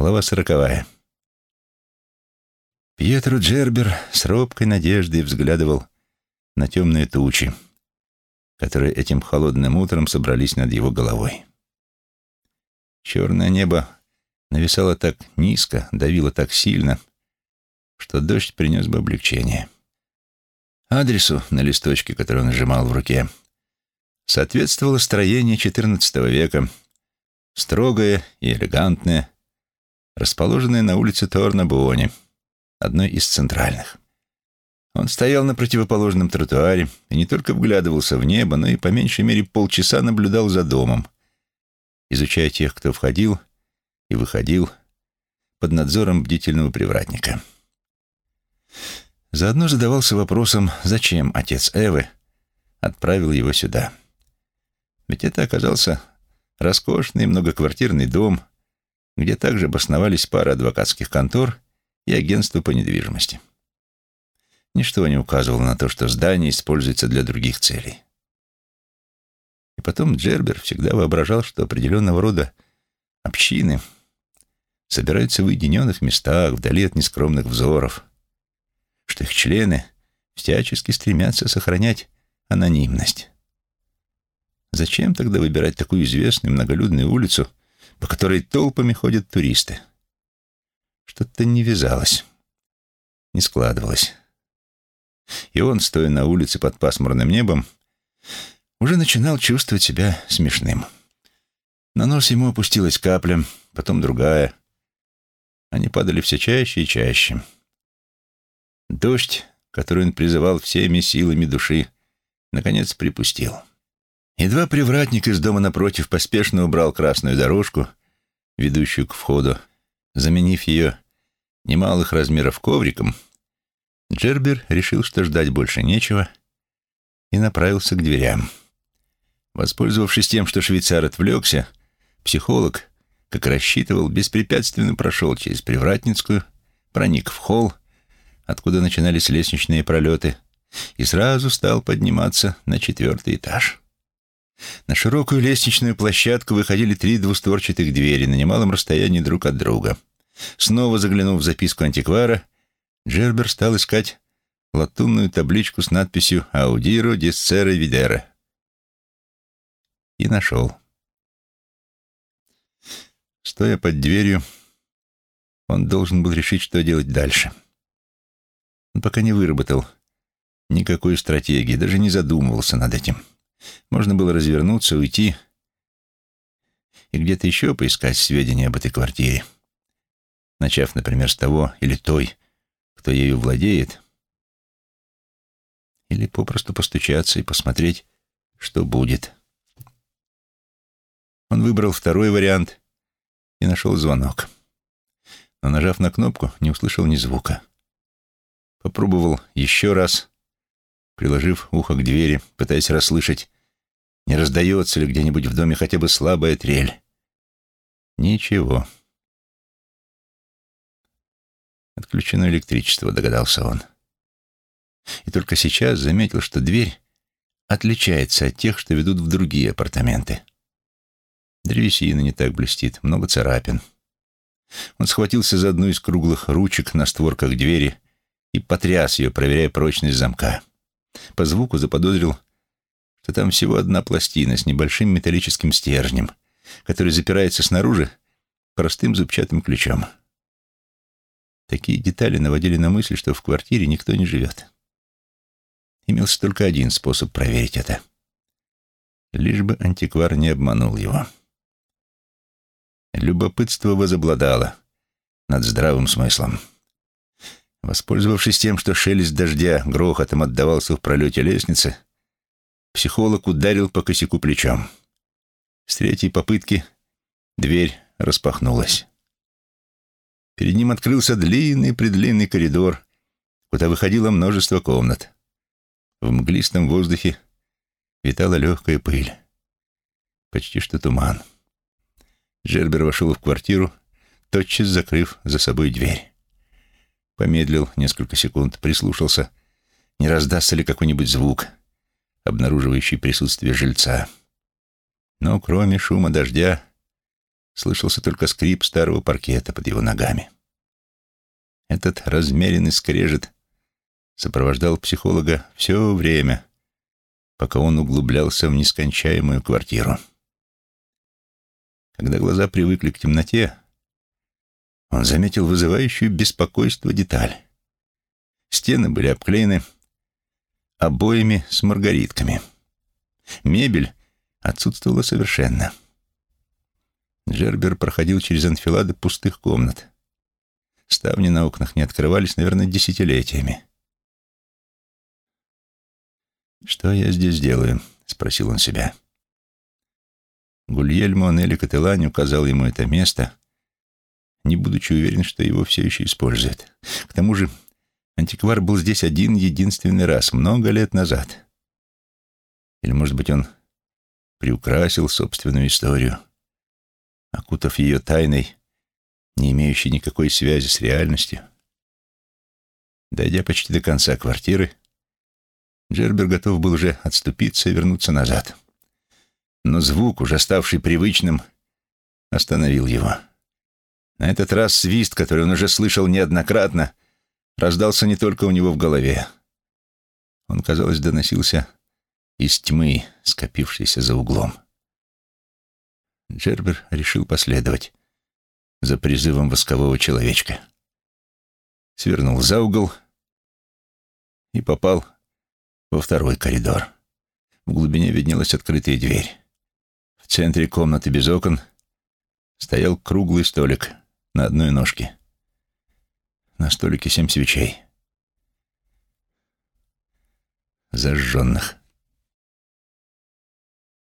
Глава сороковая. Пьетро Джербер с робкой надеждой взглядывал на темные тучи, которые этим холодным утром собрались над его головой. Черное небо нависало так низко, давило так сильно, что дождь принес бы облегчение. Адресу на листочке, который он сжимал в руке, соответствовало строение XIV века, строгое и элегантное, расположенное на улице Торнабуоне, одной из центральных. Он стоял на противоположном тротуаре и не только вглядывался в небо, но и по меньшей мере полчаса наблюдал за домом, изучая тех, кто входил и выходил под надзором бдительного привратника. Заодно задавался вопросом, зачем отец Эвы отправил его сюда. Ведь это оказался роскошный многоквартирный дом, где также обосновались пара адвокатских контор и агентство по недвижимости. Ничто не указывало на то, что здание используется для других целей. И потом Джербер всегда воображал, что определенного рода общины собираются в уединенных местах, вдали от нескромных взоров, что их члены всячески стремятся сохранять анонимность. Зачем тогда выбирать такую известную многолюдную улицу, по которой толпами ходят туристы? Что-то не вязалось, не складывалось. И он, стоя на улице под пасмурным небом, уже начинал чувствовать себя смешным. На нос ему опустилась капля, потом другая. Они падали все чаще и чаще. Дождь, который он призывал всеми силами души, наконец припустил. Едва привратник из дома напротив поспешно убрал красную дорожку, ведущую к входу, заменив ее немалых размеров ковриком, Джербер решил, что ждать больше нечего, и направился к дверям. Воспользовавшись тем, что швейцар отвлекся, психолог, как рассчитывал, беспрепятственно прошел через Привратницкую, проник в холл, откуда начинались лестничные пролеты, и сразу стал подниматься на четвертый этаж. На широкую лестничную площадку выходили три двустворчатых двери на немалом расстоянии друг от друга. Снова заглянув в записку антиквара, Джербер стал искать латунную табличку с надписью «Аудиро дисцере видере». И нашел. Стоя под дверью, он должен был решить, что делать дальше. Он пока не выработал никакой стратегии, даже не задумывался над этим. Можно было развернуться, уйти и где-то еще поискать сведения об этой квартире. Начав, например, с того или той, кто ею владеет, или попросту постучаться и посмотреть, что будет. Он выбрал второй вариант и нашел звонок. Но, нажав на кнопку, не услышал ни звука. Попробовал еще раз, приложив ухо к двери, пытаясь расслышать, не раздается ли где-нибудь в доме хотя бы слабая трель. Ничего. Отключено электричество, догадался он. И только сейчас заметил, что дверь отличается от тех, что ведут в другие апартаменты. Древесина не так блестит, много царапин. Он схватился за одну из круглых ручек на створках двери и потряс ее, проверяя прочность замка. По звуку заподозрил, что там всего одна пластина с небольшим металлическим стержнем, который запирается снаружи простым зубчатым ключом. Такие детали наводили на мысль, что в квартире никто не живет. Имелся только один способ проверить это. Лишь бы антиквар не обманул его. Любопытство возобладало над здравым смыслом. Воспользовавшись тем, что шелест дождя грохотом отдавался в пролете лестницы, психолог ударил по косяку плечом. С третьей попытки дверь распахнулась. Перед ним открылся длинный-предлинный коридор, куда выходило множество комнат. В мглистом воздухе витала легкая пыль. Почти что туман. Джербер вошел в квартиру, тотчас закрыв за собой дверь. Помедлил несколько секунд, прислушался, не раздастся ли какой-нибудь звук, обнаруживающий присутствие жильца. Но кроме шума дождя слышался только скрип старого паркета под его ногами. Этот размеренный скрежет сопровождал психолога все время, пока он углублялся в нескончаемую квартиру. Когда глаза привыкли к темноте, он заметил вызывающую беспокойство деталь. Стены были обклеены обоями с маргаритками. Мебель отсутствовала совершенно. Джербер проходил через анфилады пустых комнат. Ставни на окнах не открывались, наверное, десятилетиями. «Что я здесь делаю?» — спросил он себя. Гульельмо Нелли Кателани указал ему это место, не будучи уверен, что его все еще используют. К тому же антиквар был здесь один единственный раз, много лет назад. Или, может быть, он приукрасил собственную историю, окутав ее тайной, не имеющей никакой связи с реальностью. Дойдя почти до конца квартиры, Джербер готов был уже отступиться и вернуться назад. Но звук, уже ставший привычным, остановил его. На этот раз свист, который он уже слышал неоднократно, раздался не только у него в голове. Он, казалось, доносился из тьмы, скопившейся за углом. Джербер решил последовать за призывом воскового человечка. Свернул за угол и попал во второй коридор. В глубине виднелась открытая дверь. В центре комнаты без окон стоял круглый столик на одной ножке. На столике семь свечей. Зажженных.